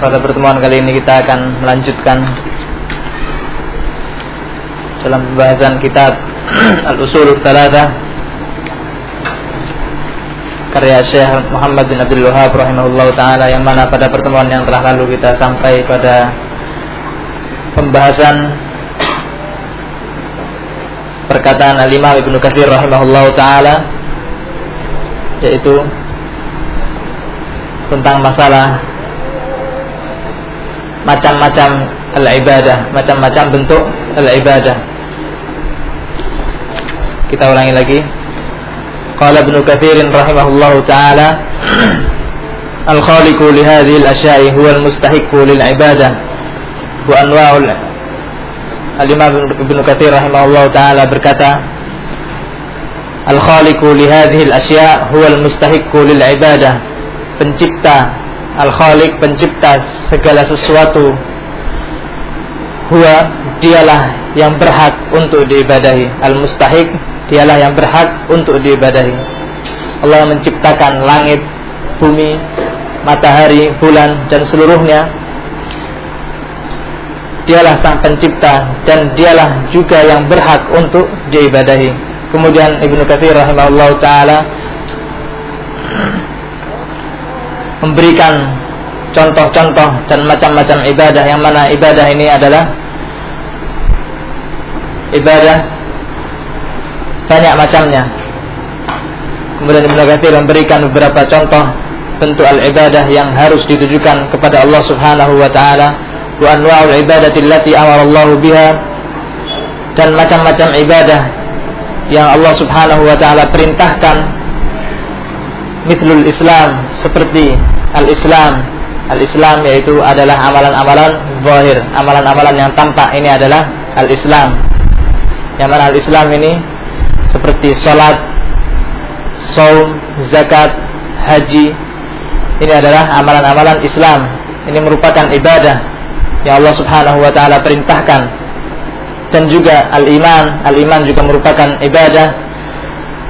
pada pertemuan kali ini kita akan melanjutkan dalam pembahasan kitab Al-Usul Thalatha karya Syekh Muhammad bin Abdul Wahab rahimahullah taala yang mana pada pertemuan yang telah lalu kita sampai pada pembahasan perkataan Al-Imam Ibnu Katsir rahimahullah taala yaitu tentang masalah macam-macam al-ibadah, macam-macam bentuk al-ibadah. Kita ulangi lagi. Qala Ibnu Katsir rahimahullahu taala Al-khaliqu li hadhihi al-asya'i huwa al-mustahiqqu lil ibadah wa anwa'ul Al-Imam Ibnu Katsir rahimahullahu taala berkata Al-khaliqu li hadhihi al-asya' huwa al-mustahiqqu lil ibadah pencipta Al-Khaliq pencipta segala sesuatu Huwa dialah yang berhak untuk diibadahi. Al-Mustahik dialah yang berhak untuk diibadahi. Allah menciptakan langit, bumi, matahari, bulan dan seluruhnya. Dialah sang pencipta dan dialah juga yang berhak untuk diibadahi. Kemudian Ibnu Katsir rahimahullah taala memberikan contoh-contoh dan macam-macam ibadah yang mana ibadah ini adalah ibadah banyak macamnya. Kemudian Ibnu Katsir memberikan beberapa contoh bentuk al-ibadah yang harus ditujukan kepada Allah Subhanahu wa taala wa anwa'ul ibadati allati amara biha dan macam-macam ibadah yang Allah Subhanahu wa taala perintahkan mithlul Islam seperti al-Islam. Al-Islam yaitu adalah amalan-amalan zahir, amalan-amalan yang tampak ini adalah al-Islam. Yang mana al-Islam ini seperti salat, saum, zakat, haji. Ini adalah amalan-amalan Islam. Ini merupakan ibadah yang Allah Subhanahu wa taala perintahkan. Dan juga al-iman, al-iman juga merupakan ibadah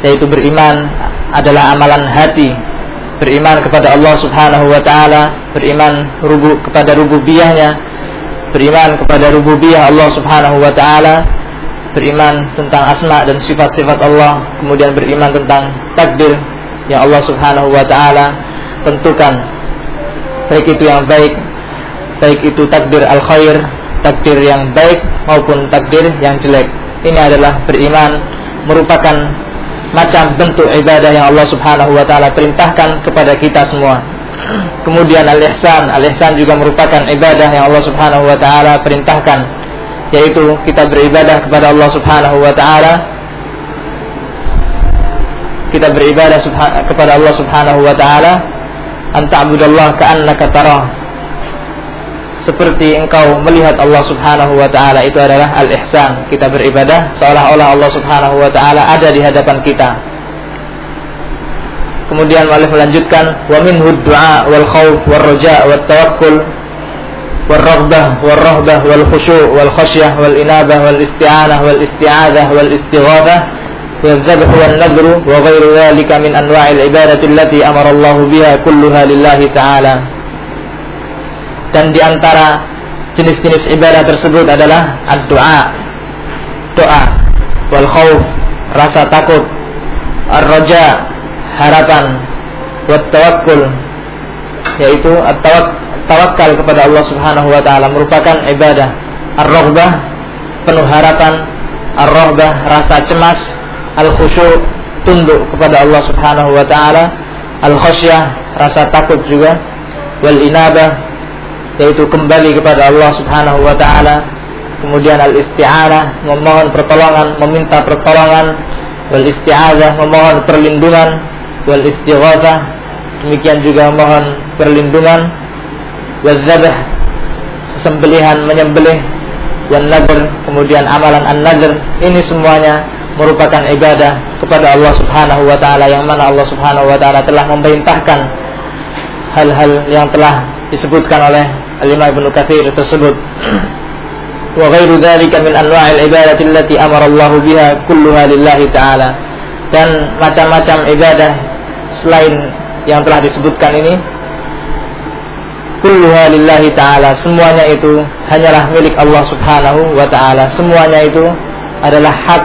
yaitu beriman adalah amalan hati beriman kepada Allah Subhanahu wa taala beriman rubu kepada rububiyahnya beriman kepada rububiyah Allah Subhanahu wa taala beriman tentang asma dan sifat-sifat Allah kemudian beriman tentang takdir yang Allah Subhanahu wa taala tentukan. Baik itu yang baik baik itu takdir al khair takdir yang baik maupun takdir yang jelek. Ini adalah beriman merupakan macam bentuk ibadah yang Allah Subhanahu wa taala perintahkan kepada kita semua. Kemudian al-ihsan, al-ihsan juga merupakan ibadah yang Allah Subhanahu wa taala perintahkan. Yaitu kita beribadah kepada Allah Subhanahu wa taala. Kita beribadah kepada Allah Subhanahu wa taala. Anta'budallah ka'annaka tarah seperti engkau melihat Allah Subhanahu wa taala itu adalah al-ihsan. Kita beribadah seolah-olah Allah Subhanahu wa taala ada di hadapan kita. Kemudian Walid melanjutkan wa minhu du'a wal khauf wal raja wat tawakkul wal raghbah wal rahbah wal khusyu' wal khasyah wal inabah wal isti'anah wal isti'adzah wal istighatsah wal dhabh wal nadhr wa ghairu dhalika min anwa'il ibadati allati amara Allah biha kulluha lillahi ta'ala dan di antara jenis-jenis ibadah tersebut adalah doa doa wal khauf rasa takut ar-raja harapan wat tawakkul yaitu tawakal kepada Allah Subhanahu wa taala merupakan ibadah. Ar-raghbah penuh harapan. Ar-raghbah rasa cemas. Al-khusyu' tunduk kepada Allah Subhanahu wa taala. Al-khasyah rasa takut juga. Wal inabah yaitu kembali kepada Allah Subhanahu wa taala kemudian al-isti'anah memohon pertolongan meminta pertolongan wal isti'adzah memohon perlindungan wal istighatsah demikian juga memohon perlindungan wal dzabh sembelihan menyembelih wal nadr kemudian amalan an-nadr ini semuanya merupakan ibadah kepada Allah Subhanahu wa taala yang mana Allah Subhanahu wa taala telah memerintahkan hal-hal yang telah disebutkan oleh Al-Imam Ibnu Katsir tersebut. Wa ghairu dzalika min anwa'il ibadati allati amara Allah biha kulluha lillahi ta'ala. Dan macam-macam ibadah selain yang telah disebutkan ini kulluha lillahi ta'ala semuanya itu hanyalah milik Allah subhanahu wa ta'ala semuanya itu adalah hak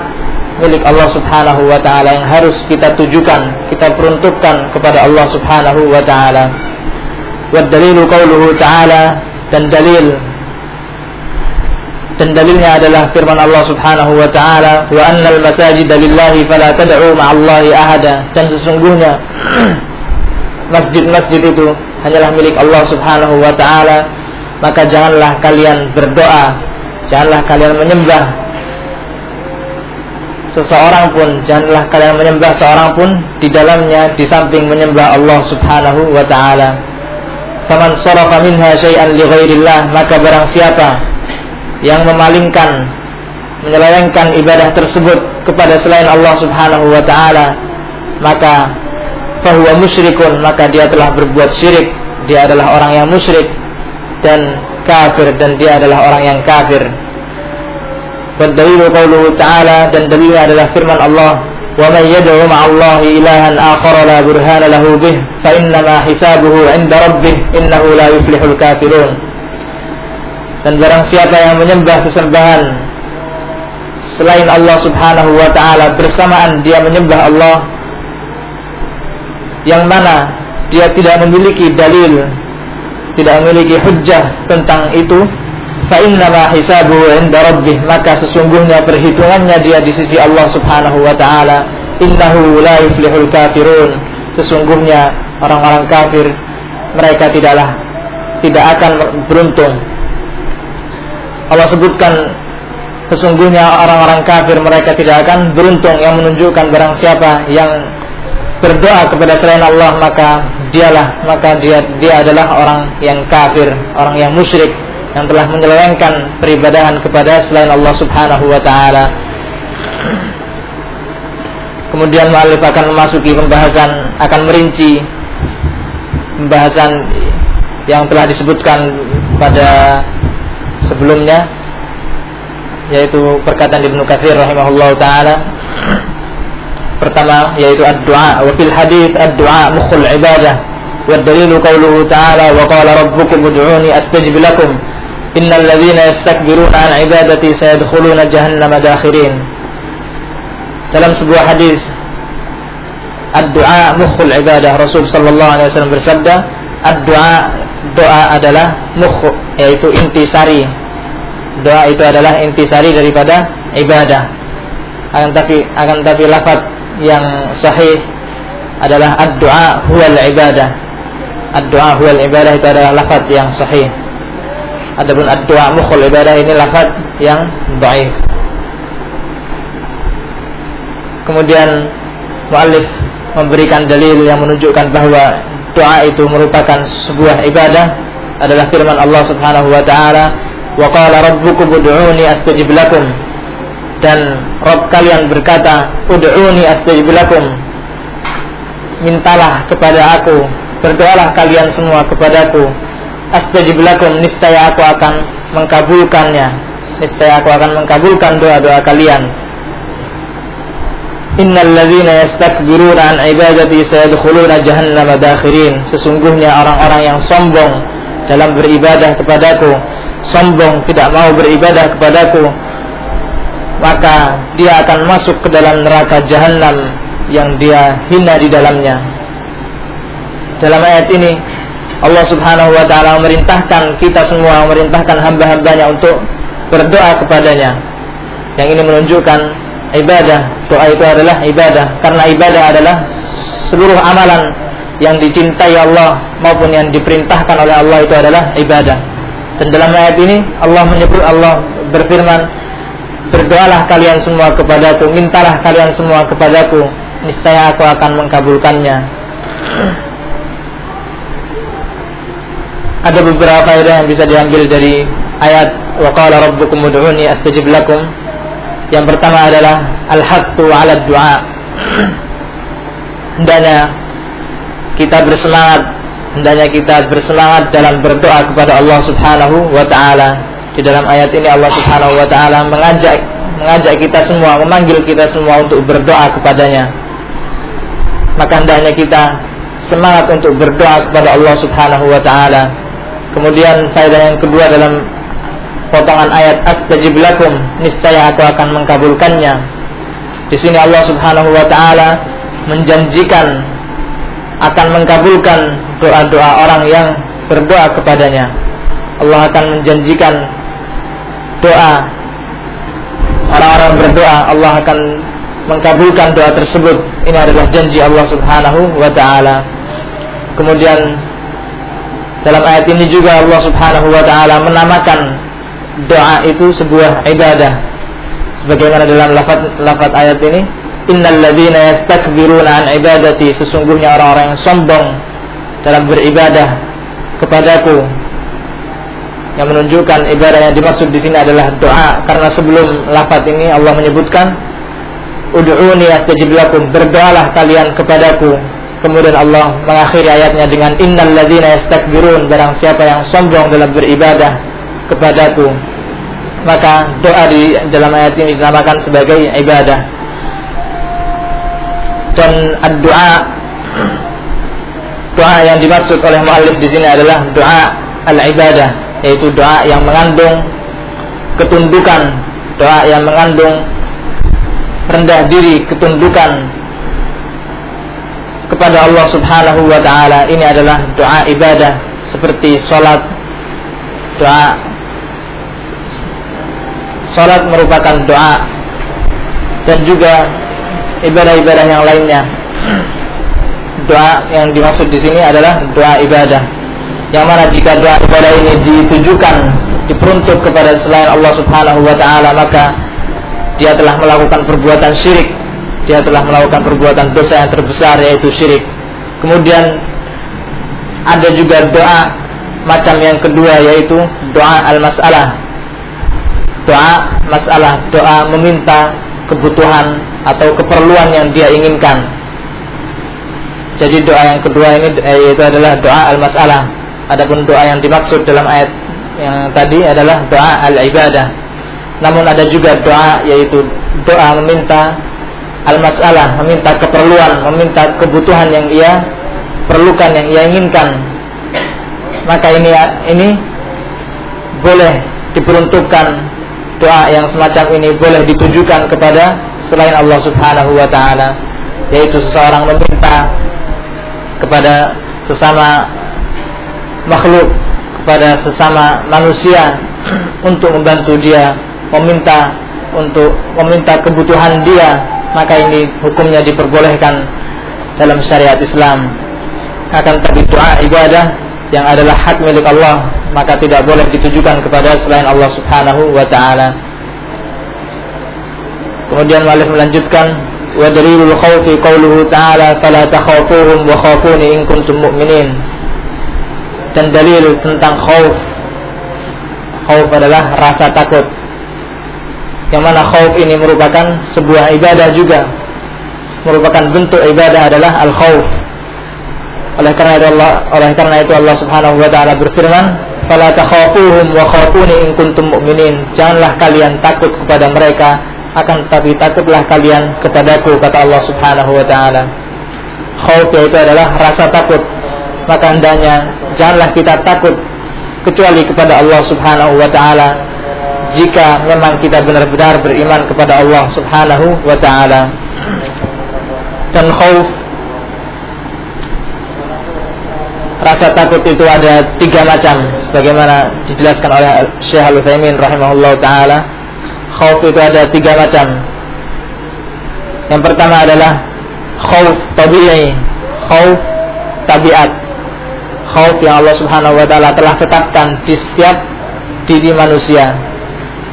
milik Allah subhanahu wa ta'ala yang harus kita tujukan kita peruntukkan kepada Allah subhanahu wa ta'ala dalilu qawluhu ta'ala dan dalil. Dan dalilnya adalah firman Allah Subhanahu wa taala wa annal masajid lillahi fala tad'u ma'allahi ahada. Dan sesungguhnya masjid-masjid itu hanyalah milik Allah Subhanahu wa taala, maka janganlah kalian berdoa, janganlah kalian menyembah seseorang pun, janganlah kalian menyembah seorang pun di dalamnya di samping menyembah Allah Subhanahu wa taala. Faman sarafa minha syai'an li ghairillah, maka barang siapa yang memalingkan menyelewengkan ibadah tersebut kepada selain Allah Subhanahu wa taala, maka fahuwa musyrikun maka dia telah berbuat syirik. Dia adalah orang yang musyrik dan kafir dan dia adalah orang yang kafir. Ta'ala dan dalilnya adalah firman Allah man yad'u ma'allahi ilahan akhara la burhana lahu bih fa innama hisabuhu 'inda rabbih innahu la yuflihul kafirun. Dan barang siapa yang menyembah sesembahan selain Allah Subhanahu wa taala bersamaan dia menyembah Allah yang mana dia tidak memiliki dalil tidak memiliki hujjah tentang itu fa innama 'inda rabbih. Maka sesungguhnya perhitungannya dia di sisi Allah Subhanahu wa taala. Innahu la yuflihul kafirun. Sesungguhnya orang-orang kafir mereka tidaklah tidak akan beruntung. Allah sebutkan sesungguhnya orang-orang kafir mereka tidak akan beruntung. Yang menunjukkan barang siapa yang berdoa kepada selain Allah maka dialah maka dia dia adalah orang yang kafir, orang yang musyrik yang telah menyelewengkan peribadahan kepada selain Allah Subhanahu wa taala. Kemudian mu'alif akan memasuki pembahasan akan merinci pembahasan yang telah disebutkan pada sebelumnya yaitu perkataan Ibnu Katsir rahimahullah taala pertama yaitu ad-du'a wa fil hadis ad-du'a mukhul ibadah wa dalilu qawluhu ta'ala wa qala rabbukum ud'uni astajib lakum innal ladzina yastakbiruna ibadati sayadkhuluna jahannama dakhirin dalam sebuah hadis ad-du'a mukhul ibadah Rasul sallallahu alaihi wasallam bersabda ad-du'a doa adalah mukh yaitu intisari doa itu adalah intisari daripada ibadah akan tapi akan tapi lafaz yang sahih adalah ad-du'a huwal ibadah. Ad-du'a huwal ibadah itu adalah lafaz yang sahih. Adapun ad-du'a ibadah ini lafaz yang dhaif. Kemudian muallif memberikan dalil yang menunjukkan bahwa doa itu merupakan sebuah ibadah adalah firman Allah Subhanahu wa taala wa qala rabbukum ud'uni astajib lakum dan Rob kalian berkata, "Ud'uni astajib lakum." Mintalah kepada aku, berdoalah kalian semua kepadaku. Astajib lakum, niscaya aku akan mengkabulkannya. Niscaya aku akan mengkabulkan doa-doa kalian. Innal ladzina yastakbiruna an ibadati sayadkhuluna jahannama dakhirin. Sesungguhnya orang-orang yang sombong dalam beribadah kepadaku, sombong tidak mau beribadah kepadaku, maka dia akan masuk ke dalam neraka jahanam yang dia hina di dalamnya. Dalam ayat ini Allah Subhanahu wa taala memerintahkan kita semua memerintahkan hamba-hambanya untuk berdoa kepadanya. Yang ini menunjukkan ibadah. Doa itu adalah ibadah karena ibadah adalah seluruh amalan yang dicintai Allah maupun yang diperintahkan oleh Allah itu adalah ibadah. Dan dalam ayat ini Allah menyebut Allah berfirman berdoalah kalian semua kepadaku, mintalah kalian semua kepadaku, niscaya aku akan mengkabulkannya. Ada beberapa faedah yang bisa diambil dari ayat wa qala rabbukum ud'uni astajib lakum. Yang pertama adalah al-haqqu 'ala du'a. Hendaknya kita bersemangat, hendaknya kita bersemangat dalam berdoa kepada Allah Subhanahu wa taala di dalam ayat ini Allah Subhanahu wa taala mengajak mengajak kita semua, memanggil kita semua untuk berdoa kepadanya. Maka hendaknya kita semangat untuk berdoa kepada Allah Subhanahu wa taala Kemudian faedah yang kedua dalam potongan ayat astajib lakum niscaya aku akan mengkabulkannya. Di sini Allah Subhanahu wa taala menjanjikan akan mengkabulkan doa-doa orang yang berdoa kepadanya. Allah akan menjanjikan doa orang-orang berdoa, Allah akan mengkabulkan doa tersebut. Ini adalah janji Allah Subhanahu wa taala. Kemudian dalam ayat ini juga Allah Subhanahu wa taala menamakan doa itu sebuah ibadah. Sebagaimana dalam lafaz ayat ini, innal ladzina yastakbiruna an ibadati sesungguhnya orang-orang yang sombong dalam beribadah kepadaku. Yang menunjukkan ibadah yang dimaksud di sini adalah doa. Karena sebelum lafaz ini Allah menyebutkan ud'uni astajib lakum berdoalah kalian kepadaku kemudian Allah mengakhiri ayatnya dengan innal ladzina yastakbirun. Barang siapa yang sombong dalam beribadah kepadaku maka doa di dalam ayat ini dinamakan sebagai ibadah. Dan doa doa yang dimaksud oleh muallif di sini adalah doa al-ibadah yaitu doa yang mengandung ketundukan doa yang mengandung rendah diri ketundukan kepada Allah Subhanahu wa taala ini adalah doa ibadah seperti salat doa salat merupakan doa dan juga ibadah-ibadah yang lainnya. Doa yang dimaksud di sini adalah doa ibadah. Yang mana jika doa ibadah ini ditujukan, diperuntuk kepada selain Allah Subhanahu wa taala, maka dia telah melakukan perbuatan syirik. Dia telah melakukan perbuatan dosa yang terbesar yaitu syirik. Kemudian ada juga doa macam yang kedua yaitu doa al-mas'alah. Doa masalah, doa meminta kebutuhan atau keperluan yang dia inginkan. Jadi doa yang kedua ini yaitu adalah doa al-masalah. Adapun doa yang dimaksud dalam ayat yang tadi adalah doa al-ibadah. Namun ada juga doa yaitu doa meminta al-masalah, meminta keperluan, meminta kebutuhan yang ia perlukan, yang ia inginkan. Maka ini ini boleh diperuntukkan doa yang semacam ini boleh ditujukan kepada selain Allah Subhanahu wa taala yaitu seseorang meminta kepada sesama makhluk kepada sesama manusia untuk membantu dia meminta untuk meminta kebutuhan dia maka ini hukumnya diperbolehkan dalam syariat Islam akan tapi doa ibadah yang adalah hak milik Allah maka tidak boleh ditujukan kepada selain Allah Subhanahu wa taala. Kemudian Malik melanjutkan wa dalilul khawfi qauluhu ta'ala fala takhafuhum wa khafuni in kuntum mu'minin. Dan dalil tentang khauf khauf adalah rasa takut. Yang mana khauf ini merupakan sebuah ibadah juga. Merupakan bentuk ibadah adalah al-khauf. Oleh karena itu Allah oleh karena itu Allah Subhanahu wa taala berfirman fala takhafuhum wa khafuni in kuntum mu'minin. Janganlah kalian takut kepada mereka, akan tetapi takutlah kalian kepadaku kata Allah Subhanahu wa taala. Khauf itu adalah rasa takut. Maka hendaknya janganlah kita takut kecuali kepada Allah Subhanahu wa taala jika memang kita benar-benar beriman kepada Allah Subhanahu wa taala. Dan khauf rasa takut itu ada tiga macam sebagaimana dijelaskan oleh Syekh Al-Utsaimin rahimahullah taala. Khauf itu ada tiga macam. Yang pertama adalah khauf tabi'i khauf tabiat. Khauf yang Allah Subhanahu wa taala telah tetapkan di setiap diri manusia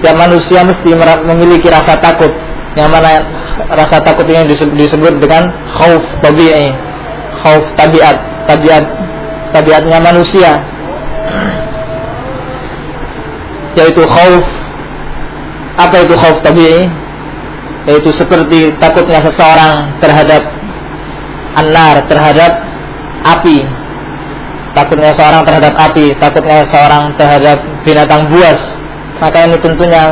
setiap manusia mesti memiliki rasa takut. Yang mana rasa takut ini disebut dengan khauf tabi'i. Khauf tabiat. Tabiat tabiatnya manusia. Yaitu khauf. Apa itu khauf tabi'i? Yaitu seperti takutnya seseorang terhadap anar terhadap api. Takutnya seorang terhadap api takutnya seorang terhadap binatang buas maka ini tentunya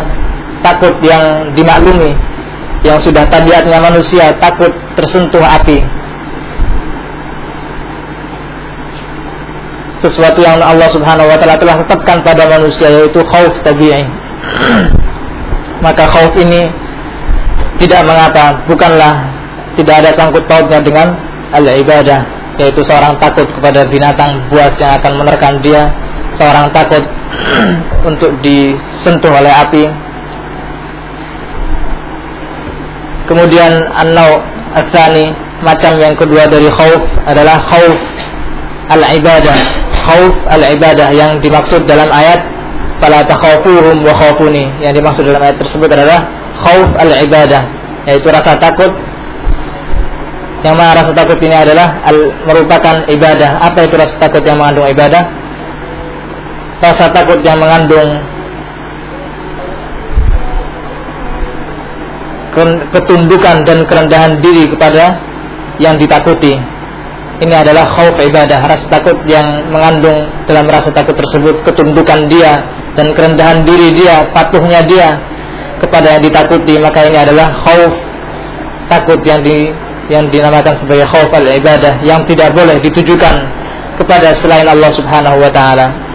takut yang dimaklumi yang sudah tabiatnya manusia takut tersentuh api sesuatu yang Allah Subhanahu wa taala telah tetapkan pada manusia yaitu khauf tabi'i. Maka khauf ini tidak mengapa, bukanlah tidak ada sangkut pautnya dengan al-ibadah, yaitu seorang takut kepada binatang buas yang akan menerkam dia, seorang takut untuk disentuh oleh api. Kemudian an-nau asani macam yang kedua dari khauf adalah khauf al-ibadah. Khauf al-ibadah yang dimaksud dalam ayat fala takhafuhum wa khafuni. Yang dimaksud dalam ayat tersebut adalah khauf al-ibadah yaitu rasa takut. Yang mana rasa takut ini adalah al, merupakan ibadah. Apa itu rasa takut yang mengandung ibadah rasa takut yang mengandung ketundukan dan kerendahan diri kepada yang ditakuti ini adalah khauf ibadah, rasa takut yang mengandung dalam rasa takut tersebut ketundukan dia dan kerendahan diri dia, patuhnya dia kepada yang ditakuti, maka ini adalah khauf takut yang di yang dinamakan sebagai khauf al ibadah yang tidak boleh ditujukan kepada selain Allah Subhanahu wa taala.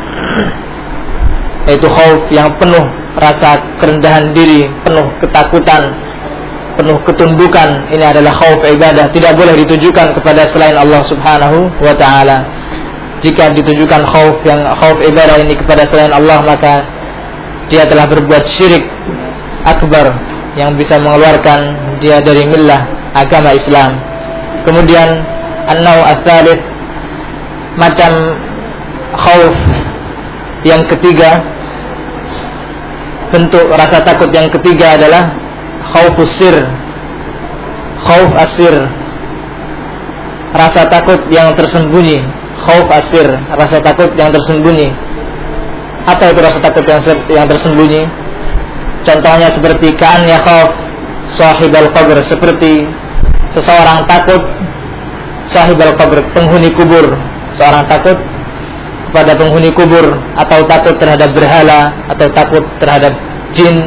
Yaitu khauf yang penuh rasa kerendahan diri, penuh ketakutan, penuh ketundukan. Ini adalah khauf ibadah. Tidak boleh ditujukan kepada selain Allah Subhanahu wa taala. Jika ditujukan khauf yang khauf ibadah ini kepada selain Allah maka dia telah berbuat syirik. Akbar. Yang bisa mengeluarkan dia dari millah agama Islam. Kemudian an-nau macam khauf yang ketiga bentuk rasa takut yang ketiga adalah khaufus sir khauf asir rasa takut yang tersembunyi. Khauf asir rasa takut yang tersembunyi. Apa itu rasa takut yang yang tersembunyi? Contohnya seperti kan ya khauf sahib al qabr. Seperti seseorang takut sahib al qabr penghuni kubur. Seorang takut kepada penghuni kubur atau takut terhadap berhala atau takut terhadap jin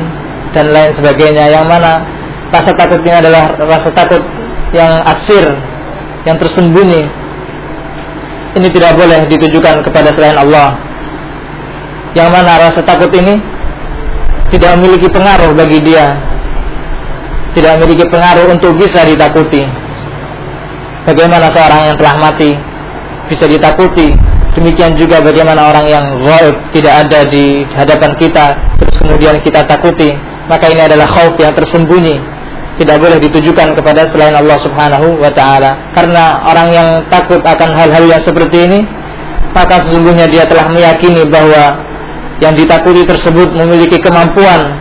dan lain sebagainya. Yang mana rasa takut ini adalah rasa takut yang asir yang tersembunyi. Ini tidak boleh ditujukan kepada selain Allah. Yang mana rasa takut ini tidak memiliki pengaruh bagi dia. Tidak memiliki pengaruh untuk bisa ditakuti. Bagaimana seorang yang telah mati bisa ditakuti demikian juga bagaimana orang yang ghaib tidak ada di hadapan kita terus kemudian kita takuti maka ini adalah khauf yang tersembunyi. Tidak boleh ditujukan kepada selain Allah Subhanahu wa taala. Karena orang yang takut akan hal-hal yang seperti ini maka sesungguhnya dia telah meyakini bahwa yang ditakuti tersebut memiliki kemampuan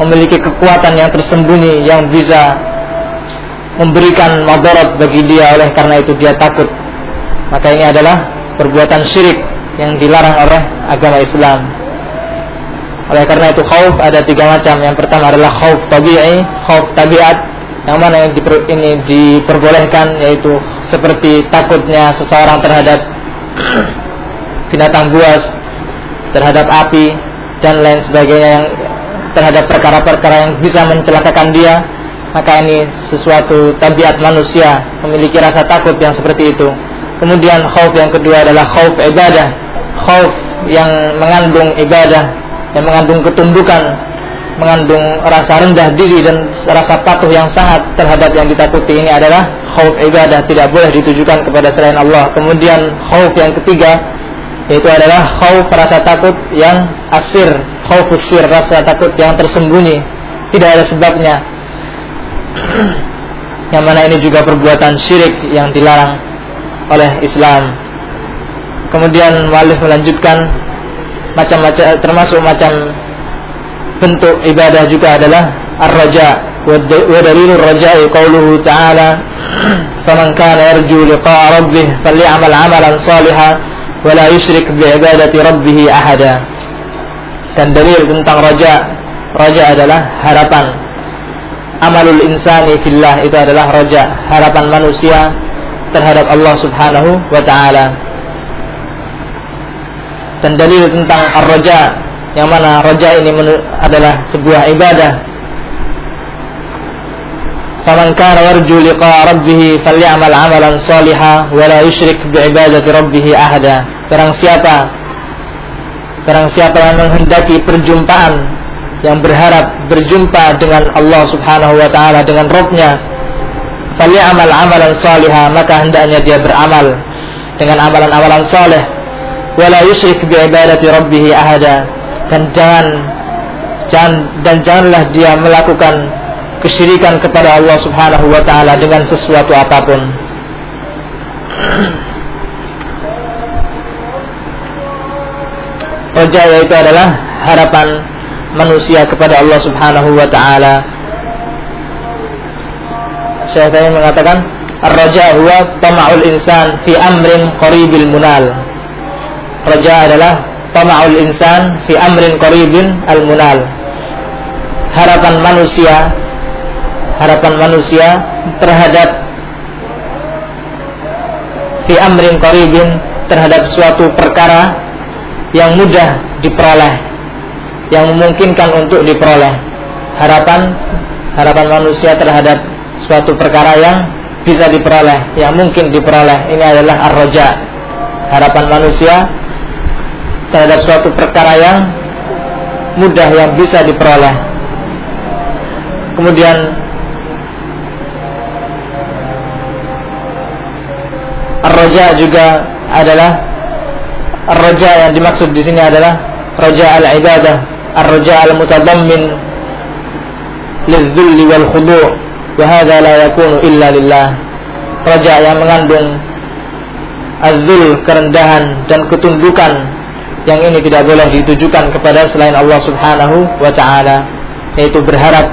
memiliki kekuatan yang tersembunyi yang bisa memberikan madarat bagi dia. Oleh karena itu dia takut. Maka ini adalah perbuatan syirik yang dilarang oleh agama Islam. Oleh karena itu khauf ada tiga macam. Yang pertama adalah khauf tabi'i, khauf tabiat. Yang mana yang diper, ini diperbolehkan yaitu seperti takutnya seseorang terhadap binatang buas, terhadap api dan lain sebagainya yang terhadap perkara-perkara yang bisa mencelakakan dia maka ini sesuatu tabiat manusia memiliki rasa takut yang seperti itu kemudian khauf yang kedua adalah khauf ibadah. Khauf yang mengandung ibadah yang mengandung ketundukan, mengandung rasa rendah diri dan rasa patuh yang sangat terhadap yang ditakuti ini adalah khauf ibadah. Tidak boleh ditujukan kepada selain Allah. Kemudian khauf yang ketiga yaitu adalah khauf rasa takut yang asir, khauf usir rasa takut yang tersembunyi, tidak ada sebabnya. yang mana ini juga perbuatan syirik yang dilarang oleh Islam. Kemudian Walif melanjutkan macam-macam termasuk macam bentuk ibadah juga adalah ar-raja wa dalilur raja'i qauluhu ta'ala faman kana yarju liqa'a rabbih falyamal 'amalan salihan wa la yusyrik bi ibadati rabbih ahada. Dan dalil tentang raja raja adalah harapan. Amalul insani fillah itu adalah raja harapan manusia terhadap Allah Subhanahu wa taala. Dan dalil tentang ar-raja yang mana raja ini adalah sebuah ibadah. Faman kana yarju liqa rabbih falyamal 'amalan salihan wa la yusyrik bi ibadati rabbih ahada. Barang siapa barang siapa yang menghendaki perjumpaan yang berharap berjumpa dengan Allah Subhanahu wa taala dengan Rabbnya. Fali'amal amalan salihah Maka hendaknya dia beramal Dengan amalan-amalan saleh Wala yusyrik bi'ibadati rabbihi ahada Dan jangan, jangan Dan janganlah dia melakukan kesyirikan kepada Allah Subhanahu wa taala dengan sesuatu apa pun. Roja yaitu adalah harapan manusia kepada Allah Subhanahu wa taala. Syekh tadi mengatakan Ar-raja huwa tama'ul insan fi amrin qaribil munal. Raja adalah tama'ul insan fi amrin qaribin al-munal. Harapan manusia harapan manusia terhadap fi amrin qaribin terhadap suatu perkara yang mudah diperoleh yang memungkinkan untuk diperoleh harapan harapan manusia terhadap suatu perkara yang bisa diperoleh yang mungkin diperoleh. Ini adalah ar-raja harapan manusia terhadap suatu perkara yang mudah yang bisa diperoleh. Kemudian Ar-Raja juga adalah Ar-Raja yang dimaksud di sini adalah Raja al-ibadah Ar-Raja al-mutadammin Lidzulli wal khudu' Wa hadha la yakunu illa lillah Raja yang mengandung Azul kerendahan dan ketundukan Yang ini tidak boleh ditujukan kepada selain Allah subhanahu wa ta'ala Yaitu berharap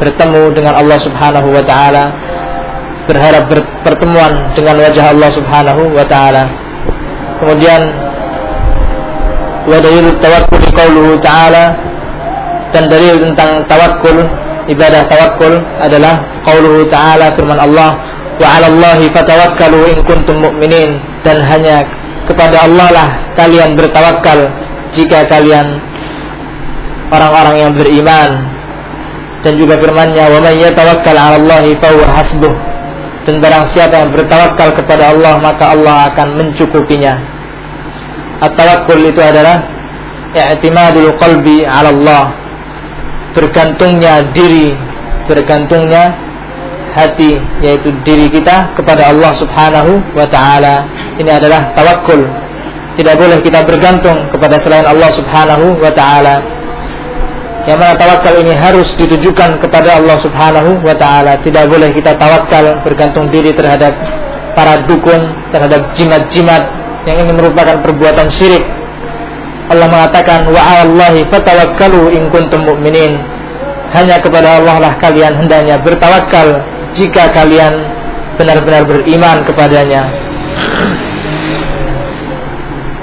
bertemu dengan Allah subhanahu wa ta'ala berharap pertemuan dengan wajah Allah Subhanahu wa taala. Kemudian wa dalil tawakkul taala dan dalil tentang tawakkul ibadah tawakkul adalah qauluhu taala firman Allah wa 'ala Allahi fatawakkalu in kuntum mu'minin dan hanya kepada Allah lah kalian bertawakal jika kalian orang-orang yang beriman dan juga firman-Nya wa may yatawakkal 'ala Allahi fa hasbuh dan barang siapa yang bertawakal kepada Allah maka Allah akan mencukupinya. At-tawakkul itu adalah i'timadul qalbi 'ala Allah. Bergantungnya diri, bergantungnya hati yaitu diri kita kepada Allah Subhanahu wa taala. Ini adalah tawakkul. Tidak boleh kita bergantung kepada selain Allah Subhanahu wa taala yang mana tawakal ini harus ditujukan kepada Allah Subhanahu wa taala. Tidak boleh kita tawakal bergantung diri terhadap para dukun, terhadap jimat-jimat yang ini merupakan perbuatan syirik. Allah mengatakan wa 'alallahi fatawakkalu in kuntum mu'minin. Hanya kepada Allah lah kalian hendaknya bertawakal jika kalian benar-benar beriman kepadanya.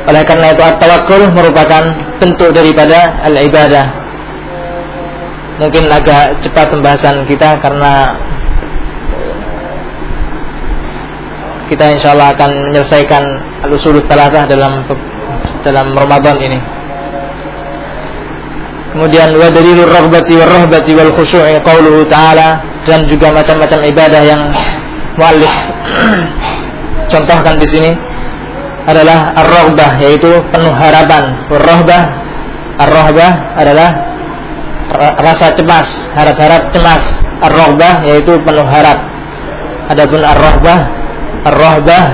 Oleh karena itu at-tawakkul merupakan bentuk daripada al-ibadah mungkin agak cepat pembahasan kita karena kita insya Allah akan menyelesaikan al-usul talatah dalam dalam Ramadan ini. Kemudian wa dalilur raghbati war rahbati wal khusyu'i qauluhu ta'ala dan juga macam-macam ibadah yang muallif contohkan di sini adalah ar-raghbah yaitu penuh harapan. Ar-raghbah ar-raghbah adalah rasa cemas, harap-harap cemas. Ar-rahbah yaitu penuh harap. Adapun ar-rahbah, ar-rahbah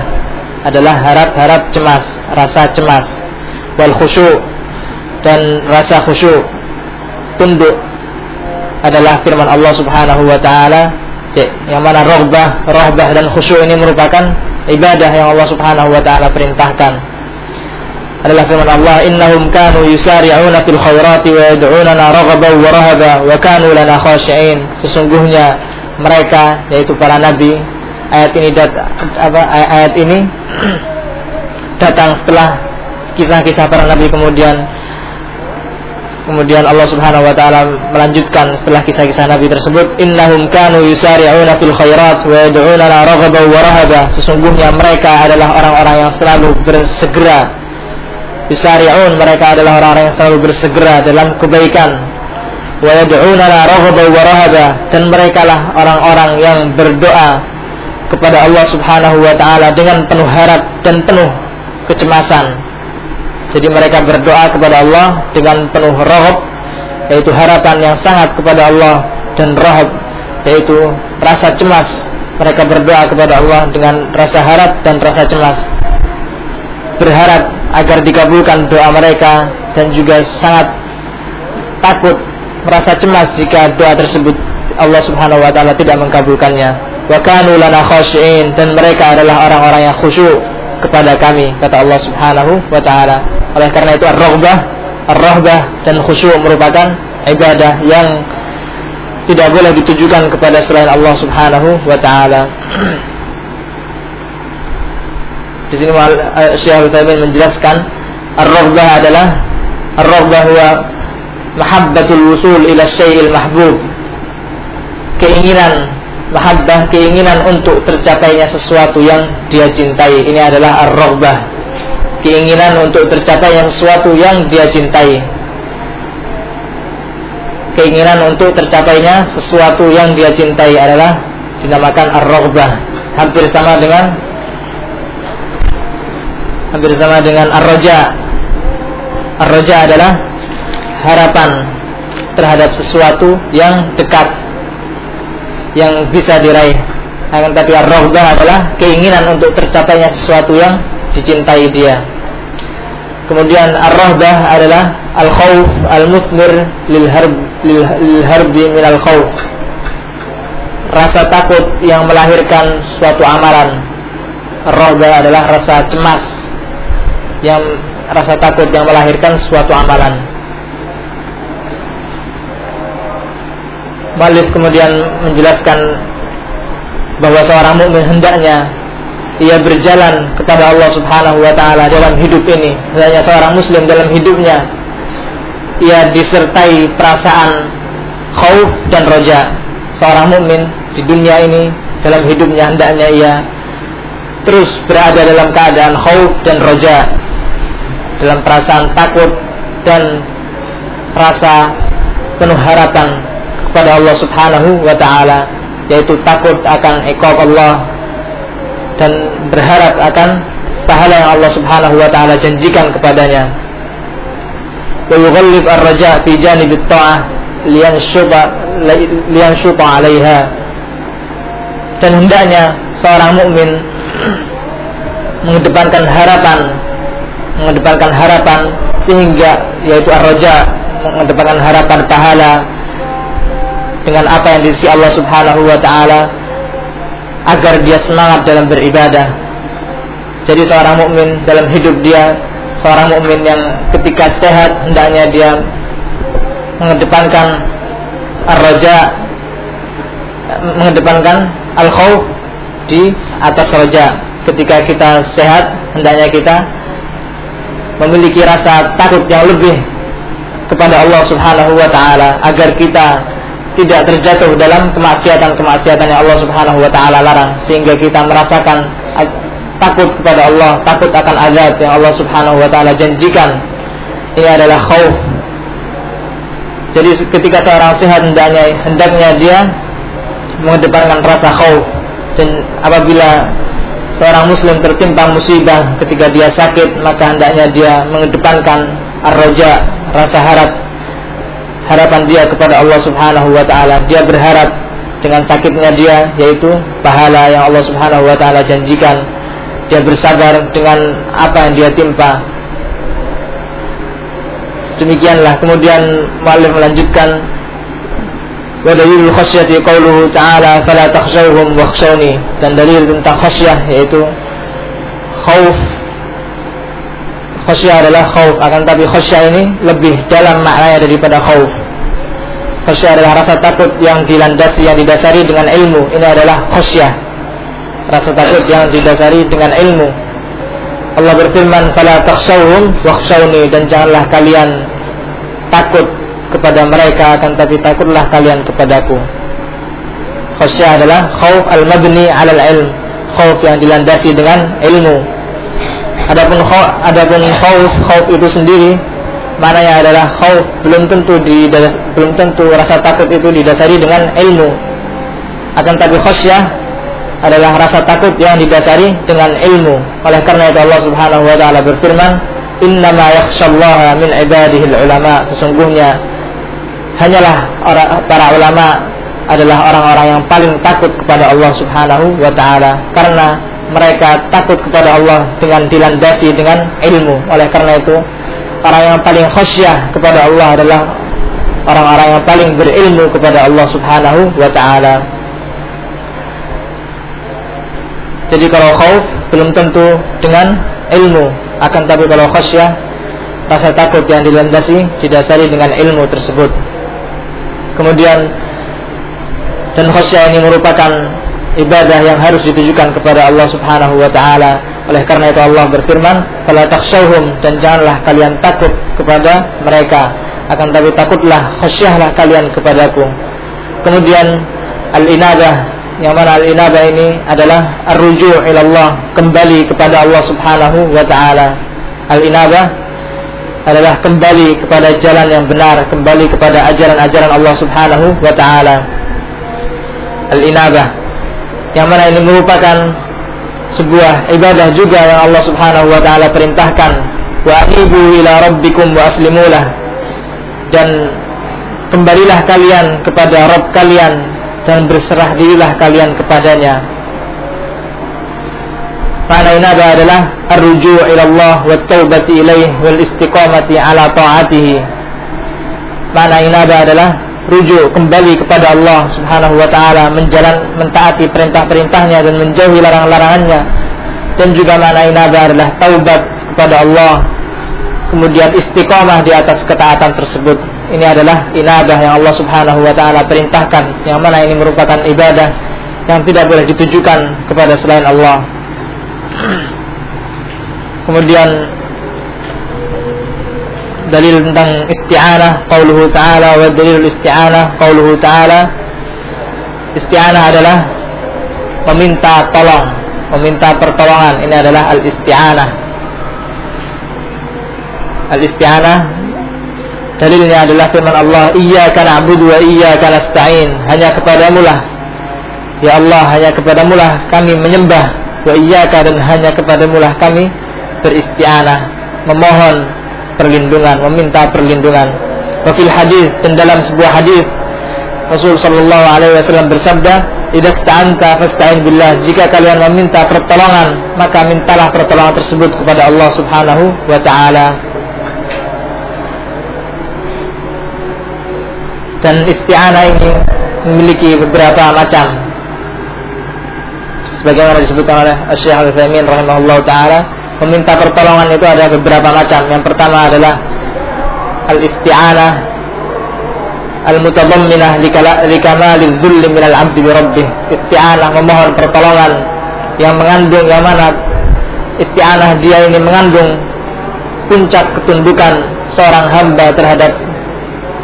adalah harap-harap cemas, rasa cemas. Wal khusyuk dan rasa khusyuk tunduk adalah firman Allah Subhanahu wa taala. Yang mana rahbah, rahbah dan khusyuk ini merupakan ibadah yang Allah Subhanahu wa taala perintahkan. Adalah firman Allah innahum kanu yusari'una fil khairati wa yad'unana raghaban wa rahaba wa kanu lana khashi'in. Sesungguhnya mereka yaitu para nabi ayat ini dat, apa ayat ini datang setelah kisah-kisah para nabi kemudian kemudian Allah Subhanahu wa taala melanjutkan setelah kisah-kisah nabi tersebut innahum kanu yusari'una fil khairat wa yad'unana raghaban wa rahaba. Sesungguhnya mereka adalah orang-orang yang selalu bersegera. Yusari'un mereka adalah orang-orang yang selalu bersegera dalam kebaikan. Wa yad'unana raghaban wa rahaba. Dan merekalah orang-orang yang berdoa kepada Allah Subhanahu wa taala dengan penuh harap dan penuh kecemasan. Jadi mereka berdoa kepada Allah dengan penuh rahab yaitu harapan yang sangat kepada Allah dan rahab yaitu rasa cemas. Mereka berdoa kepada Allah dengan rasa harap dan rasa cemas. Berharap agar dikabulkan doa mereka dan juga sangat takut merasa cemas jika doa tersebut Allah Subhanahu wa taala tidak mengkabulkannya. Wa lana dan mereka adalah orang-orang yang khusyuk kepada kami kata Allah Subhanahu wa taala. Oleh karena itu ar-raghbah, ar-rahbah dan khusyuk merupakan ibadah yang tidak boleh ditujukan kepada selain Allah Subhanahu wa taala. Di sini Syekh Utsaimin menjelaskan ar-raghbah adalah ar-raghbah huwa mahabbatul wusul ila syai'il mahbub. Keinginan mahabbah keinginan untuk tercapainya sesuatu yang dia cintai. Ini adalah ar-raghbah keinginan untuk tercapainya sesuatu yang dia cintai. Keinginan untuk tercapainya sesuatu yang dia cintai adalah dinamakan ar-raghbah hampir sama dengan hampir sama dengan ar-raja. Ar-raja adalah harapan terhadap sesuatu yang dekat yang bisa diraih. Akan tapi ar-raghbah adalah keinginan untuk tercapainya sesuatu yang dicintai dia. Kemudian ar-rahbah adalah al-khawf al-mutmir lil harb lil harbi min al-khawf rasa takut yang melahirkan suatu amalan ar-rahbah adalah rasa cemas yang rasa takut yang melahirkan suatu amalan. Malik kemudian menjelaskan bahwa seorang mukmin hendaknya ia berjalan kepada Allah Subhanahu wa taala dalam hidup ini. Hendaknya seorang muslim dalam hidupnya ia disertai perasaan khauf dan roja. Seorang mukmin di dunia ini dalam hidupnya hendaknya ia terus berada dalam keadaan khauf dan roja dalam perasaan takut dan rasa penuh harapan kepada Allah Subhanahu wa taala yaitu takut akan iqab Allah dan berharap akan pahala yang Allah Subhanahu wa taala janjikan kepadanya. Wa yughallib ar-raja fi janib at-ta'ah 'alaiha. Dan hendaknya seorang mukmin mengedepankan harapan mengedepankan harapan sehingga yaitu ar-raja mengedepankan harapan pahala dengan apa yang diisi Allah Subhanahu wa taala agar dia semangat dalam beribadah. Jadi seorang mukmin dalam hidup dia seorang mukmin yang ketika sehat hendaknya dia mengedepankan ar-raja mengedepankan al-khauf di atas raja. Ketika kita sehat hendaknya kita memiliki rasa takut yang lebih kepada Allah Subhanahu wa taala agar kita tidak terjatuh dalam kemaksiatan-kemaksiatan yang Allah Subhanahu wa taala larang sehingga kita merasakan takut kepada Allah, takut akan azab yang Allah Subhanahu wa taala janjikan. Ini adalah khauf. Jadi ketika seorang sehat hendaknya hendaknya dia mengedepankan rasa khauf dan apabila seorang muslim tertimpa musibah ketika dia sakit maka hendaknya dia mengedepankan ar-raja, rasa harap harapan dia kepada Allah Subhanahu wa taala. Dia berharap dengan sakitnya dia yaitu pahala yang Allah Subhanahu wa taala janjikan. Dia bersabar dengan apa yang dia timpa. Demikianlah kemudian Mu'alif melanjutkan wa dalilul khasyati qauluhu ta'ala fala takhshawhum wakhshawni dan dalil tentang khasyah yaitu khauf khasyah adalah khauf. Akan tapi khasyah ini lebih dalam maknanya daripada khauf. Khasyah adalah rasa takut yang dilandasi yang didasari dengan ilmu. Ini adalah khasyah rasa takut yang didasari dengan ilmu. Allah berfirman fala takhshawhum wakhshawni. Dan janganlah kalian takut kepada mereka akan tapi takutlah kalian kepadaku. Khasyah adalah khauf al-mabni 'ala al-ilm khauf yang dilandasi dengan ilmu Adapun khauf, adapun khauf, khauf itu sendiri Mananya adalah khauf belum tentu di belum tentu rasa takut itu didasari dengan ilmu. Akan tapi khasyah adalah rasa takut yang didasari dengan ilmu. Oleh karena itu Allah Subhanahu wa taala berfirman, "Innama yakhsyallaha min ibadihil ulama." Sesungguhnya hanyalah orang, para ulama adalah orang-orang yang paling takut kepada Allah Subhanahu wa taala karena mereka takut kepada Allah dengan dilandasi dengan ilmu. Oleh karena itu, orang yang paling khasyah kepada Allah adalah orang-orang yang paling berilmu kepada Allah Subhanahu wa taala. Jadi kalau khauf belum tentu dengan ilmu, akan tapi kalau khasyah rasa takut yang dilandasi didasari dengan ilmu tersebut. Kemudian dan khasyah ini merupakan ibadah yang harus ditujukan kepada Allah Subhanahu wa taala. Oleh karena itu Allah berfirman, "Fala takhshawhum" dan janganlah kalian takut kepada mereka, akan tapi takutlah, khasyahlah kalian kepadaku. Kemudian al-inabah yang mana al-inabah ini adalah ar-ruju' ila Allah, kembali kepada Allah Subhanahu wa taala. Al-inabah adalah kembali kepada jalan yang benar, kembali kepada ajaran-ajaran Allah Subhanahu wa taala al-inabah yang mana ini merupakan sebuah ibadah juga yang Allah Subhanahu wa taala perintahkan. Wa anibu ila rabbikum wa aslimulah. Dan kembalilah kalian kepada Rabb kalian dan berserah dirilah kalian kepadanya. Makna inabah adalah ar-ruju' ila Allah wa taubati ilaih wal istiqamati ala ta'atihi. Makna inabah adalah rujuk kembali kepada Allah Subhanahu wa taala, menjalan mentaati perintah-perintahnya dan menjauhi larang-larangannya. Dan juga makna inabah adalah taubat kepada Allah. Kemudian istiqomah di atas ketaatan tersebut. Ini adalah inabah yang Allah Subhanahu wa taala perintahkan, yang mana ini merupakan ibadah yang tidak boleh ditujukan kepada selain Allah. Kemudian dalil tentang isti'anah qauluhu ta'ala wa dalil isti'anah qauluhu ta'ala. Isti'anah adalah meminta tolong meminta pertolongan. Ini adalah al-isti'anah. Al-isti'anah dalilnya adalah firman Allah iyyaka na'budu wa iyyaka nasta'in. Hanya kepadamu lah. Ya Allah hanya kepadamu lah kami menyembah. Wa iyyaka dan hanya kepadamu lah kami beristi'anah memohon perlindungan, meminta perlindungan. Wafil hadis dan dalam sebuah hadis Rasul Shallallahu Alaihi Wasallam bersabda, "Idza sta'anta fasta'in billah." Jika kalian meminta pertolongan, maka mintalah pertolongan tersebut kepada Allah Subhanahu wa taala. Dan isti'anah ini memiliki beberapa macam. Sebagaimana disebutkan oleh Syekh Al-Utsaimin rahimahullah taala, meminta pertolongan itu ada beberapa macam. Yang pertama adalah al-isti'anah al-mutadamminah likamalil dhulli minal abdi bi rabbih. Isti'anah memohon pertolongan yang mengandung yang mana isti'anah dia ini mengandung puncak ketundukan seorang hamba terhadap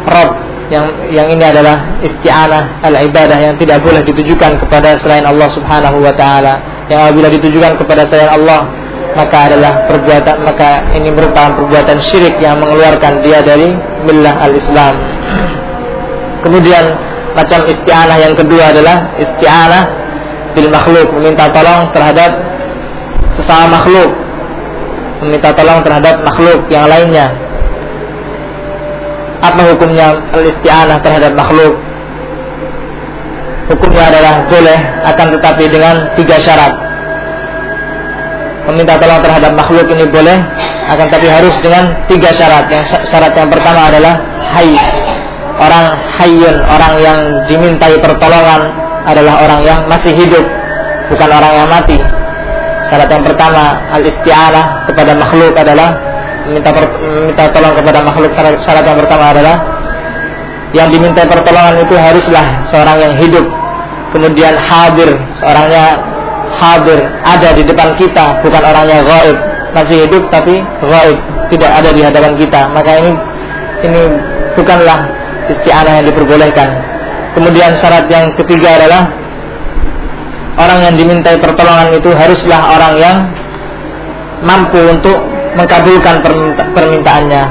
Rabb yang yang ini adalah isti'anah al-ibadah yang tidak boleh ditujukan kepada selain Allah Subhanahu wa taala. Yang apabila ditujukan kepada selain Allah maka adalah perbuatan maka ini merupakan perbuatan syirik yang mengeluarkan dia dari millah al-Islam. Kemudian macam isti'anah yang kedua adalah isti'anah bil makhluk, meminta tolong terhadap sesama makhluk. Meminta tolong terhadap makhluk yang lainnya. Apa hukumnya al-isti'anah terhadap makhluk? Hukumnya adalah boleh akan tetapi dengan tiga syarat meminta tolong terhadap makhluk ini boleh akan tapi harus dengan tiga syarat. Yang syarat yang pertama adalah hay orang hayyun orang yang dimintai pertolongan adalah orang yang masih hidup bukan orang yang mati. Syarat yang pertama al isti'anah kepada makhluk adalah meminta per, meminta tolong kepada makhluk. Syarat, syarat yang pertama adalah yang diminta pertolongan itu haruslah seorang yang hidup kemudian hadir seorangnya hadir ada di depan kita bukan orangnya gaib. Masih hidup tapi gaib tidak ada di hadapan kita. Maka ini ini bukanlah isti'anah yang diperbolehkan. Kemudian syarat yang ketiga adalah orang yang dimintai pertolongan itu haruslah orang yang mampu untuk mengabulkan perminta permintaannya.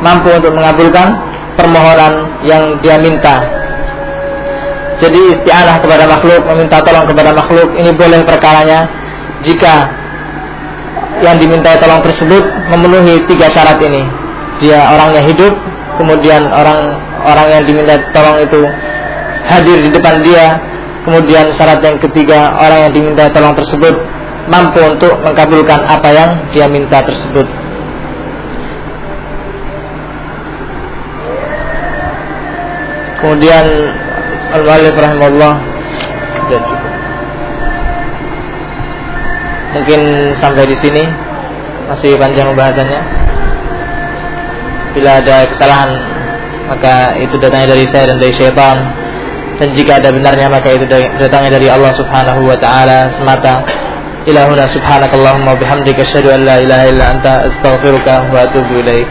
Mampu untuk mengabulkan permohonan yang dia minta. Jadi isti'anah kepada makhluk, meminta tolong kepada makhluk ini boleh perkaranya jika yang diminta tolong tersebut memenuhi tiga syarat ini. Dia orangnya hidup, kemudian orang orang yang diminta tolong itu hadir di depan dia, kemudian syarat yang ketiga orang yang diminta tolong tersebut mampu untuk mengabulkan apa yang dia minta tersebut. Kemudian Al-Walid rahimahullah. Sudah cukup. Mungkin sampai di sini. Masih panjang pembahasannya. Bila ada kesalahan maka itu datangnya dari saya dan dari syaitan. Dan jika ada benarnya maka itu datangnya dari Allah Subhanahu wa taala semata. Ilahuna subhanakallahumma bihamdika asyhadu an la ilaha illa anta astaghfiruka wa atubu ilaik